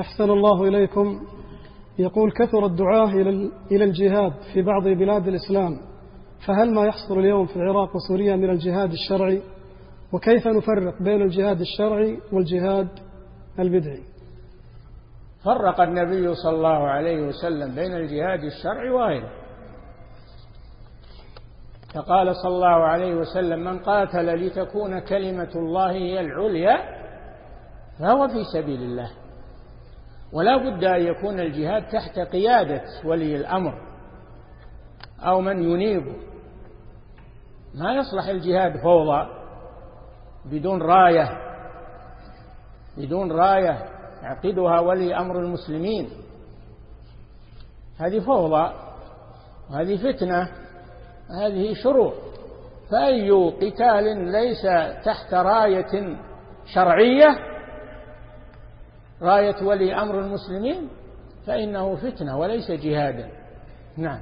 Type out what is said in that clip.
أحسن الله إليكم. يقول كثر الدعاة إلى الجهاد في بعض بلاد الإسلام فهل ما يحصل اليوم في العراق وسوريا من الجهاد الشرعي؟ وكيف نفرق بين الجهاد الشرعي والجهاد البدعي؟ فرق النبي صلى الله عليه وسلم بين الجهاد الشرعي وغيره. فقال صلى الله عليه وسلم من قاتل لتكون كلمة الله هي العليا فهو في سبيل الله. ولا بد أن يكون الجهاد تحت قيادة ولي الأمر أو من ينيبه. ما يصلح الجهاد فوضى بدون راية بدون راية يعقدها ولي أمر المسلمين. هذه فوضى وهذه فتنة هذه شرور فأي قتال ليس تحت راية شرعية راية ولي أمر المسلمين فإنه فتنة وليس جهادا. نعم.